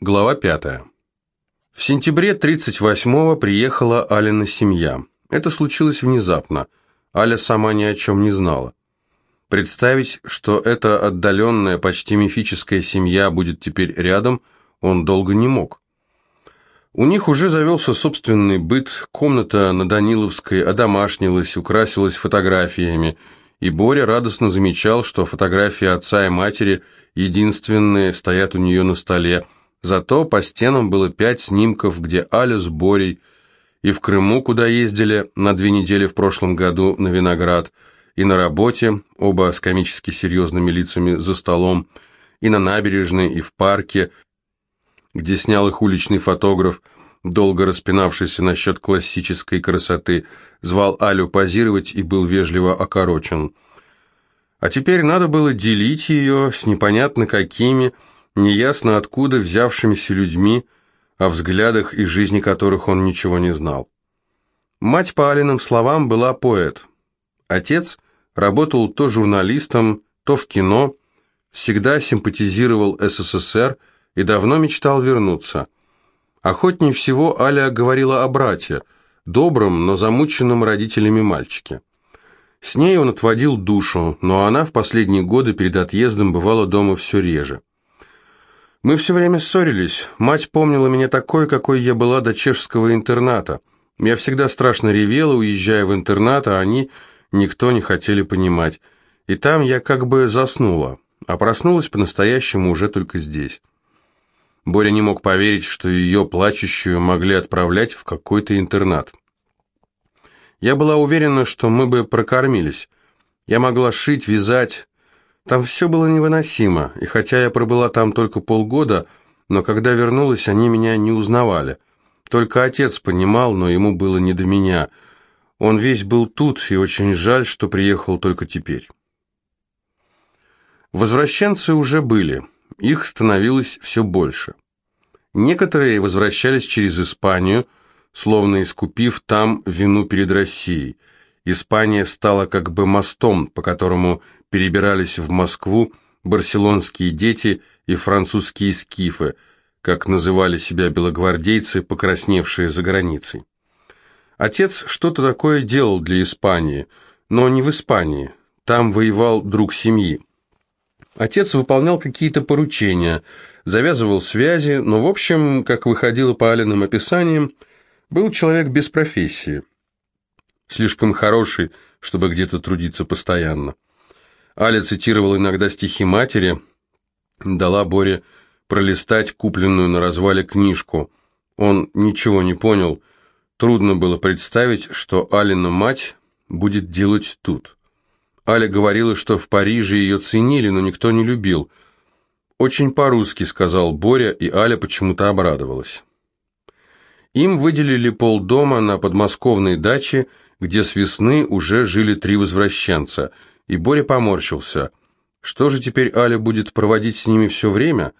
Глава 5. В сентябре 38-го приехала Алина семья. Это случилось внезапно. Аля сама ни о чем не знала. Представить, что эта отдаленная, почти мифическая семья будет теперь рядом, он долго не мог. У них уже завелся собственный быт, комната на Даниловской одомашнилась, украсилась фотографиями, и Боря радостно замечал, что фотографии отца и матери единственные стоят у нее на столе – Зато по стенам было пять снимков, где Аля с Борей, и в Крыму, куда ездили на две недели в прошлом году на Виноград, и на работе, оба с комически серьезными лицами за столом, и на набережной, и в парке, где снял их уличный фотограф, долго распинавшийся насчет классической красоты, звал Алю позировать и был вежливо окорочен. А теперь надо было делить ее с непонятно какими, неясно откуда взявшимися людьми, о взглядах и жизни которых он ничего не знал. Мать, по Алиным словам, была поэт. Отец работал то журналистом, то в кино, всегда симпатизировал СССР и давно мечтал вернуться. Охотнее всего Аля говорила о брате, добром, но замученном родителями мальчике. С ней он отводил душу, но она в последние годы перед отъездом бывала дома все реже. Мы все время ссорились. Мать помнила меня такой, какой я была до чешского интерната. Я всегда страшно ревела, уезжая в интернат, а они никто не хотели понимать. И там я как бы заснула, а проснулась по-настоящему уже только здесь. Боря не мог поверить, что ее плачущую могли отправлять в какой-то интернат. Я была уверена, что мы бы прокормились. Я могла шить, вязать, там все было невыносимо, и хотя я пробыла там только полгода, но когда вернулась, они меня не узнавали. Только отец понимал, но ему было не до меня. Он весь был тут, и очень жаль, что приехал только теперь. Возвращенцы уже были, их становилось все больше. Некоторые возвращались через Испанию, словно искупив там вину перед Россией. Испания стала как бы мостом, по которому перебирались в Москву барселонские дети и французские скифы, как называли себя белогвардейцы, покрасневшие за границей. Отец что-то такое делал для Испании, но не в Испании, там воевал друг семьи. Отец выполнял какие-то поручения, завязывал связи, но, в общем, как выходило по Алиным описаниям, был человек без профессии. Слишком хороший, чтобы где-то трудиться постоянно. Аля цитировала иногда стихи матери, дала Боре пролистать купленную на развале книжку. Он ничего не понял. Трудно было представить, что Алина мать будет делать тут. Аля говорила, что в Париже ее ценили, но никто не любил. «Очень по-русски», — сказал Боря, и Аля почему-то обрадовалась. Им выделили полдома на подмосковной даче, где с весны уже жили три возвращенца — и Боря поморщился. Что же теперь Аля будет проводить с ними все время?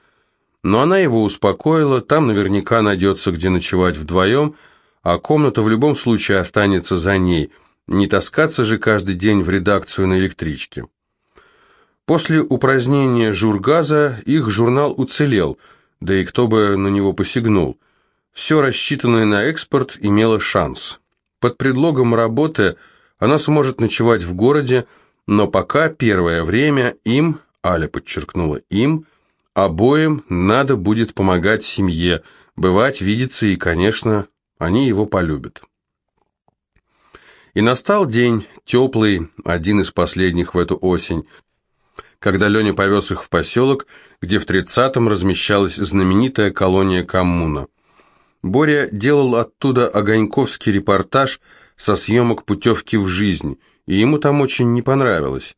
Но она его успокоила, там наверняка найдется, где ночевать вдвоем, а комната в любом случае останется за ней, не таскаться же каждый день в редакцию на электричке. После упразднения жургаза их журнал уцелел, да и кто бы на него посягнул. Все рассчитанное на экспорт имело шанс. Под предлогом работы она сможет ночевать в городе, но пока первое время им, Аля подчеркнула, им, обоим надо будет помогать семье, бывать, видеться, и, конечно, они его полюбят. И настал день, теплый, один из последних в эту осень, когда Леня повез их в поселок, где в тридцатом размещалась знаменитая колония коммуна. Боря делал оттуда огоньковский репортаж со съемок путевки в жизнь, и ему там очень не понравилось.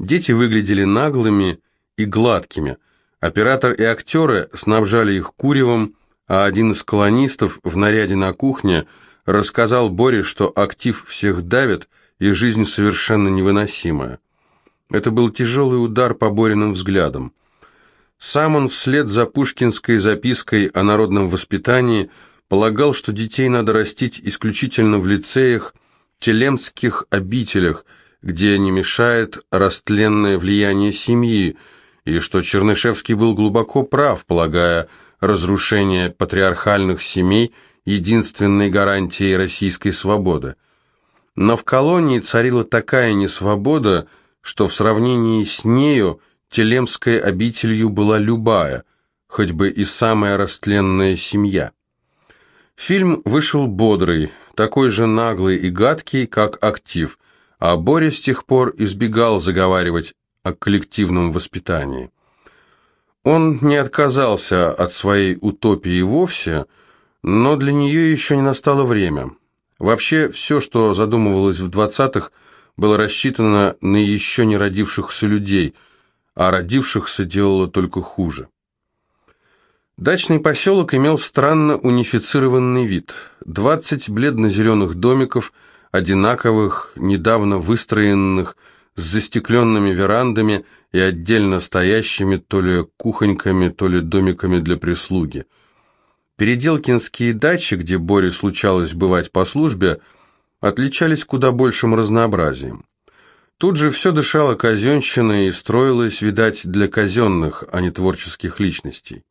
Дети выглядели наглыми и гладкими. Оператор и актеры снабжали их куревом, а один из колонистов в наряде на кухне рассказал Боре, что актив всех давит и жизнь совершенно невыносимая. Это был тяжелый удар по Бориным взглядам. Сам он вслед за пушкинской запиской о народном воспитании полагал, что детей надо растить исключительно в лицеях, телемских обителях, где не мешает растленное влияние семьи, и что Чернышевский был глубоко прав, полагая разрушение патриархальных семей единственной гарантией российской свободы. Но в колонии царила такая несвобода, что в сравнении с нею Телемской обителью была любая, хоть бы и самая растленная семья. Фильм вышел бодрый, такой же наглый и гадкий, как актив, а Боря с тех пор избегал заговаривать о коллективном воспитании. Он не отказался от своей утопии вовсе, но для нее еще не настало время. Вообще, все, что задумывалось в двадцатых, было рассчитано на еще не родившихся людей, а родившихся делало только хуже. Дачный поселок имел странно унифицированный вид. Двадцать бледно-зеленых домиков, одинаковых, недавно выстроенных, с застекленными верандами и отдельно стоящими то ли кухоньками, то ли домиками для прислуги. Переделкинские дачи, где Боре случалось бывать по службе, отличались куда большим разнообразием. Тут же все дышало казенщиной и строилось, видать, для казенных, а не творческих личностей.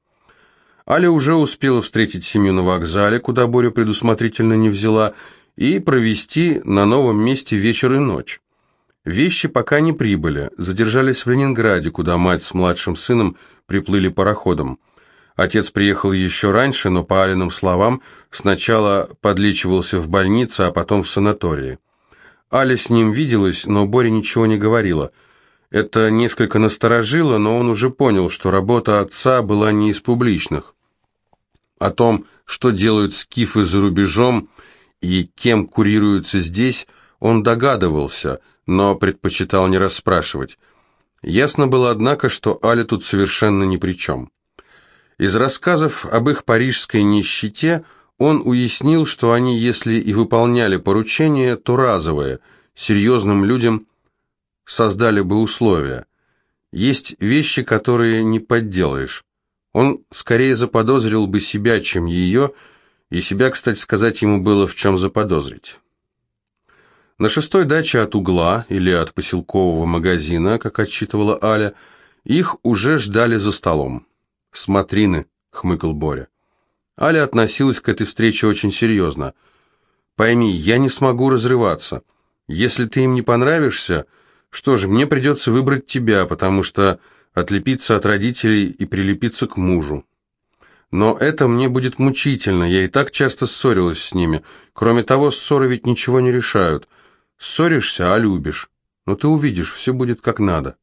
Аля уже успела встретить семью на вокзале, куда Борю предусмотрительно не взяла, и провести на новом месте вечер и ночь. Вещи пока не прибыли, задержались в Ленинграде, куда мать с младшим сыном приплыли пароходом. Отец приехал еще раньше, но, по Алиным словам, сначала подлечивался в больнице, а потом в санатории. Аля с ним виделась, но Боря ничего не говорила. Это несколько насторожило, но он уже понял, что работа отца была не из публичных. О том, что делают скифы за рубежом и кем курируются здесь, он догадывался, но предпочитал не расспрашивать. Ясно было, однако, что Аля тут совершенно ни при чем. Из рассказов об их парижской нищете он уяснил, что они, если и выполняли поручения, то разовые, серьезным людям создали бы условия. Есть вещи, которые не подделаешь. Он скорее заподозрил бы себя, чем ее, и себя, кстати сказать, ему было в чем заподозрить. На шестой даче от угла или от поселкового магазина, как отчитывала Аля, их уже ждали за столом. «Смотрины», — хмыкал Боря. Аля относилась к этой встрече очень серьезно. «Пойми, я не смогу разрываться. Если ты им не понравишься, что же, мне придется выбрать тебя, потому что отлепиться от родителей и прилепиться к мужу. Но это мне будет мучительно, я и так часто ссорилась с ними. Кроме того, ссоры ведь ничего не решают. Ссоришься, а любишь. Но ты увидишь, все будет как надо.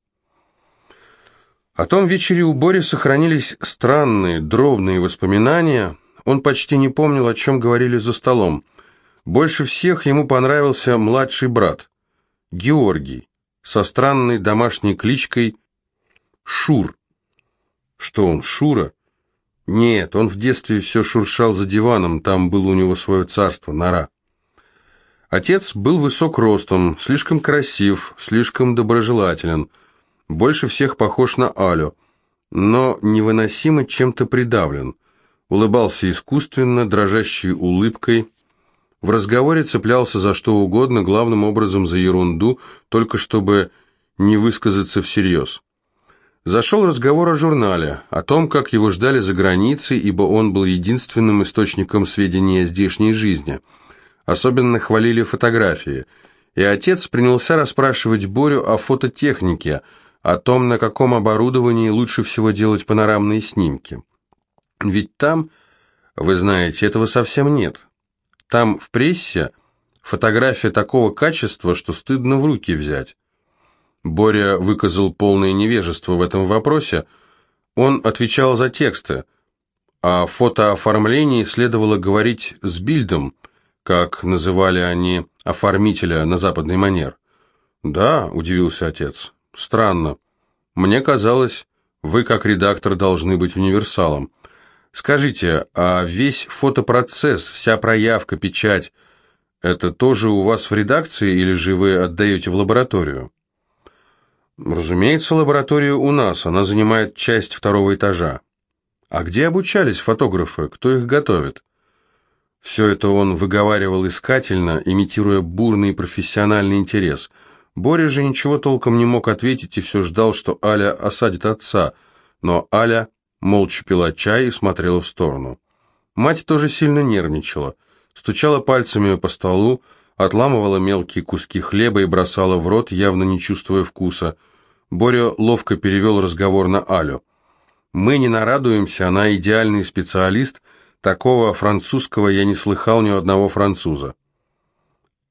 О том вечере у Бори сохранились странные, дробные воспоминания. Он почти не помнил, о чем говорили за столом. Больше всех ему понравился младший брат, Георгий, со странной домашней кличкой Шур. Что он, Шура? Нет, он в детстве все шуршал за диваном, там было у него свое царство, нора. Отец был высок ростом, слишком красив, слишком доброжелателен, больше всех похож на Алю, но невыносимо чем-то придавлен. Улыбался искусственно, дрожащей улыбкой. В разговоре цеплялся за что угодно, главным образом за ерунду, только чтобы не высказаться всерьез. Зашел разговор о журнале, о том, как его ждали за границей, ибо он был единственным источником сведений о здешней жизни. Особенно хвалили фотографии. И отец принялся расспрашивать Борю о фототехнике, о том, на каком оборудовании лучше всего делать панорамные снимки. Ведь там, вы знаете, этого совсем нет. Там в прессе фотография такого качества, что стыдно в руки взять. Боря выказал полное невежество в этом вопросе. Он отвечал за тексты. О фотооформлении следовало говорить с бильдом, как называли они оформителя на западный манер. «Да», — удивился отец, — «странно. Мне казалось, вы как редактор должны быть универсалом. Скажите, а весь фотопроцесс, вся проявка, печать, это тоже у вас в редакции или же вы отдаете в лабораторию?» Разумеется, лаборатория у нас, она занимает часть второго этажа. А где обучались фотографы, кто их готовит? Все это он выговаривал искательно, имитируя бурный профессиональный интерес. Боря же ничего толком не мог ответить и все ждал, что Аля осадит отца. Но Аля молча пила чай и смотрела в сторону. Мать тоже сильно нервничала, стучала пальцами по столу, отламывала мелкие куски хлеба и бросала в рот, явно не чувствуя вкуса. Боря ловко перевел разговор на Алю. «Мы не нарадуемся, она идеальный специалист, такого французского я не слыхал ни у одного француза».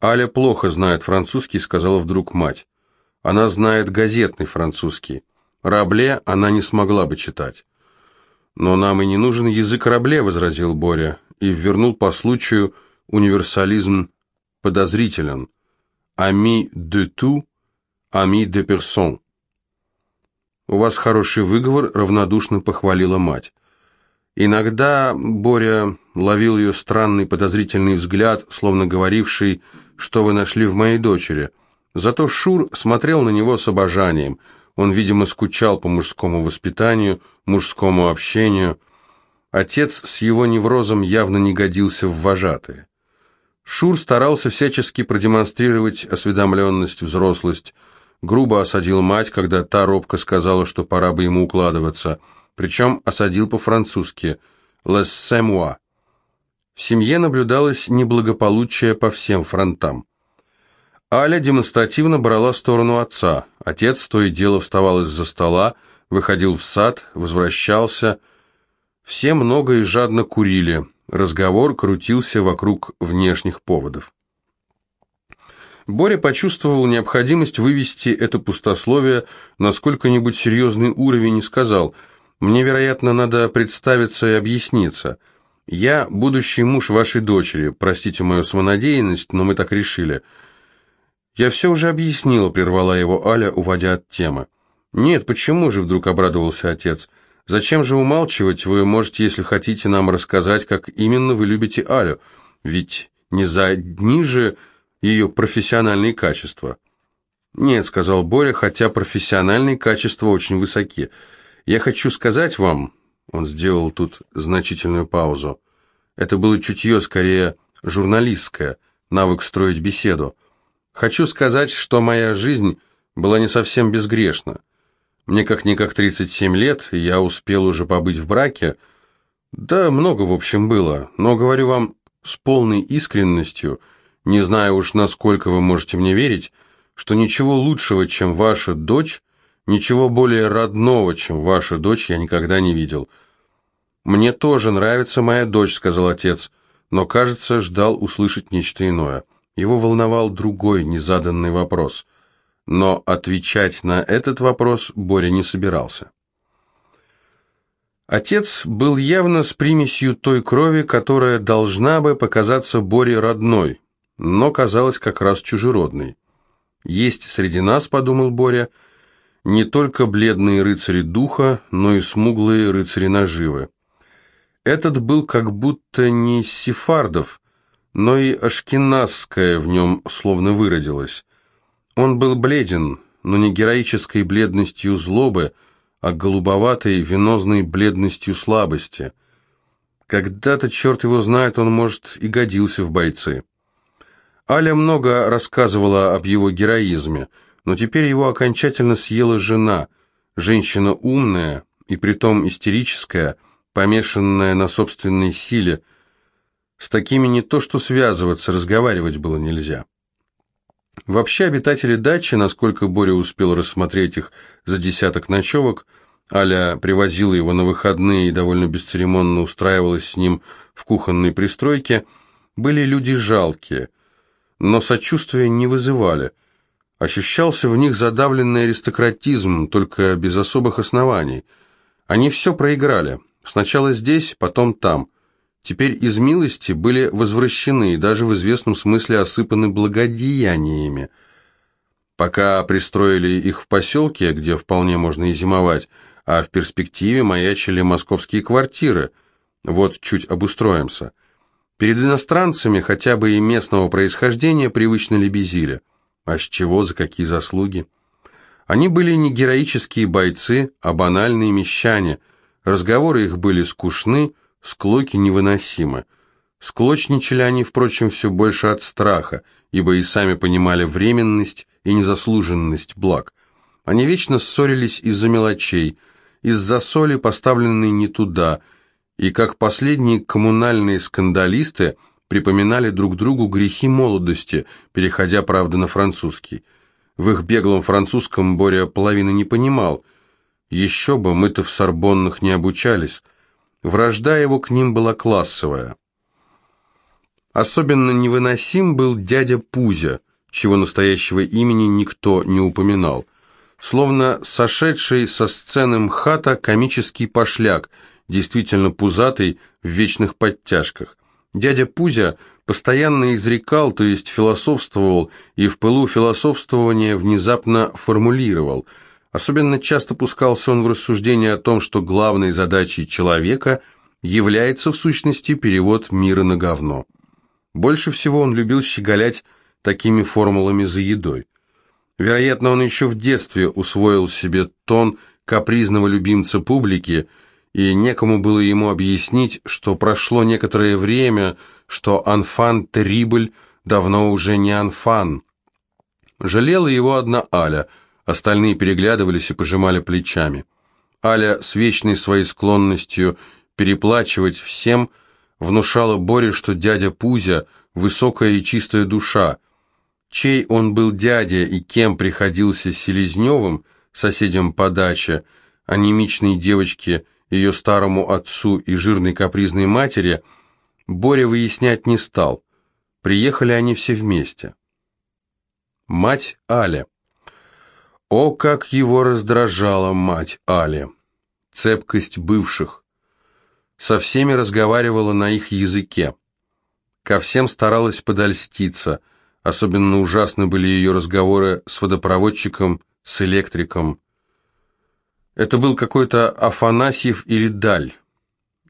«Аля плохо знает французский», — сказала вдруг мать. «Она знает газетный французский. Рабле она не смогла бы читать». «Но нам и не нужен язык Рабле», — возразил Боря, и вернул по случаю универсализм подозрителен. «Ами де ту, ами де персон». «У вас хороший выговор», — равнодушно похвалила мать. Иногда Боря ловил ее странный подозрительный взгляд, словно говоривший что вы нашли в моей дочери. Зато Шур смотрел на него с обожанием. Он, видимо, скучал по мужскому воспитанию, мужскому общению. Отец с его неврозом явно не годился в вожатые. Шур старался всячески продемонстрировать осведомленность, взрослость, грубо осадил мать, когда та робко сказала, что пора бы ему укладываться, причем осадил по-французски «laissez moi», в семье наблюдалось неблагополучие по всем фронтам. Аля демонстративно брала сторону отца. Отец то и дело вставал из-за стола, выходил в сад, возвращался. Все много и жадно курили. Разговор крутился вокруг внешних поводов. Боря почувствовал необходимость вывести это пустословие на сколько-нибудь серьезный уровень и сказал, «Мне, вероятно, надо представиться и объясниться». «Я будущий муж вашей дочери. Простите мою самонадеянность, но мы так решили». «Я все уже объяснила», — прервала его Аля, уводя от темы. «Нет, почему же?» — вдруг обрадовался отец. «Зачем же умалчивать? Вы можете, если хотите, нам рассказать, как именно вы любите Алю. Ведь не за одни же ее профессиональные качества». «Нет», — сказал Боря, хотя профессиональные качества очень высоки. «Я хочу сказать вам, он сделал тут значительную паузу. Это было чутье, скорее, журналистское, навык строить беседу. Хочу сказать, что моя жизнь была не совсем безгрешна. Мне как-никак 37 лет, я успел уже побыть в браке. Да, много, в общем, было, но, говорю вам, с полной искренностью, не знаю уж, насколько вы можете мне верить, что ничего лучшего, чем ваша дочь, Ничего более родного, чем ваша дочь, я никогда не видел. Мне тоже нравится моя дочь, сказал отец, но, кажется, ждал услышать нечто иное. Его волновал другой незаданный вопрос. Но отвечать на этот вопрос Боря не собирался. Отец был явно с примесью той крови, которая должна бы показаться Боре родной, но казалась как раз чужеродной. «Есть среди нас, — подумал Боря, — не только бледные рыцари духа, но и смуглые рыцари наживы. Этот был как будто не из сефардов, но и ашкеназская в нем словно выродилась. Он был бледен, но не героической бледностью злобы, а голубоватой венозной бледностью слабости. Когда-то, черт его знает, он, может, и годился в бойцы. Аля много рассказывала об его героизме – но теперь его окончательно съела жена, женщина умная и притом истерическая, помешанная на собственной силе. С такими не то что связываться, разговаривать было нельзя. Вообще обитатели дачи, насколько Боря успел рассмотреть их за десяток ночевок, Аля привозила его на выходные и довольно бесцеремонно устраивалась с ним в кухонной пристройке, были люди жалкие, но сочувствия не вызывали – Ощущался в них задавленный аристократизм, только без особых оснований. Они все проиграли. Сначала здесь, потом там. Теперь из милости были возвращены и даже в известном смысле осыпаны благодеяниями. Пока пристроили их в поселке, где вполне можно и зимовать, а в перспективе маячили московские квартиры. Вот чуть обустроимся. Перед иностранцами, хотя бы и местного происхождения, привычно лебезили – а с чего, за какие заслуги? Они были не героические бойцы, а банальные мещане. Разговоры их были скучны, склоки невыносимы. Склочничали они, впрочем, все больше от страха, ибо и сами понимали временность и незаслуженность благ. Они вечно ссорились из-за мелочей, из-за соли, поставленной не туда, и как последние коммунальные скандалисты припоминали друг другу грехи молодости, переходя, правда, на французский. В их беглом французском Боря половины не понимал. Еще бы, мы-то в Сорбоннах не обучались. Вражда его к ним была классовая. Особенно невыносим был дядя Пузя, чего настоящего имени никто не упоминал. Словно сошедший со сцены МХАТа комический пошляк, действительно пузатый, в вечных подтяжках. Дядя Пузя постоянно изрекал, то есть философствовал, и в пылу философствования внезапно формулировал. Особенно часто пускался он в рассуждение о том, что главной задачей человека является в сущности перевод мира на говно. Больше всего он любил щеголять такими формулами за едой. Вероятно, он еще в детстве усвоил себе тон капризного любимца публики, и некому было ему объяснить, что прошло некоторое время, что «Анфан Терибль» давно уже не «Анфан». Жалела его одна Аля, остальные переглядывались и пожимали плечами. Аля с вечной своей склонностью переплачивать всем внушала Боре, что дядя Пузя – высокая и чистая душа. Чей он был дядя и кем приходился Селезневым, соседям по даче, анемичной девочке, ее старому отцу и жирной капризной матери, Боря выяснять не стал. Приехали они все вместе. Мать Аля. О, как его раздражала мать Али! Цепкость бывших со всеми разговаривала на их языке. Ко всем старалась подольститься, особенно ужасны были ее разговоры с водопроводчиком, с электриком. Это был какой-то Афанасьев или Даль.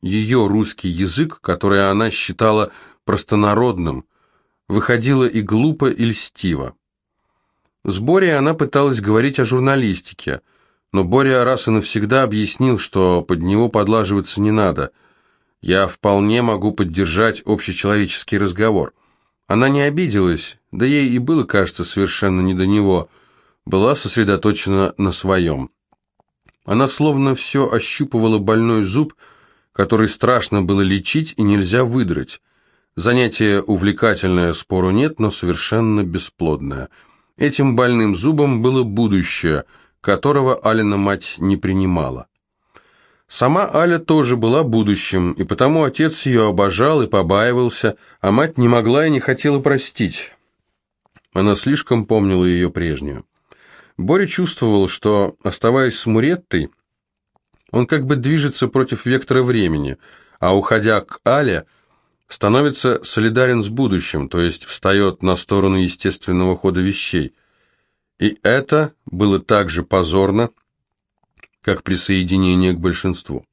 Ее русский язык, который она считала простонародным, выходило и глупо, и льстиво. С Борей она пыталась говорить о журналистике, но Боря раз и навсегда объяснил, что под него подлаживаться не надо – я вполне могу поддержать общечеловеческий разговор. Она не обиделась, да ей и было, кажется, совершенно не до него, была сосредоточена на своем. Она словно все ощупывала больной зуб, который страшно было лечить и нельзя выдрать. Занятие увлекательное, спору нет, но совершенно бесплодное. Этим больным зубом было будущее, которого Алина мать не принимала. Сама Аля тоже была будущим, и потому отец ее обожал и побаивался, а мать не могла и не хотела простить. Она слишком помнила ее прежнюю. Боря чувствовал, что, оставаясь с Муреттой, он как бы движется против вектора времени, а уходя к Але, становится солидарен с будущим, то есть встает на сторону естественного хода вещей. И это было так же позорно, как присоединение к большинству.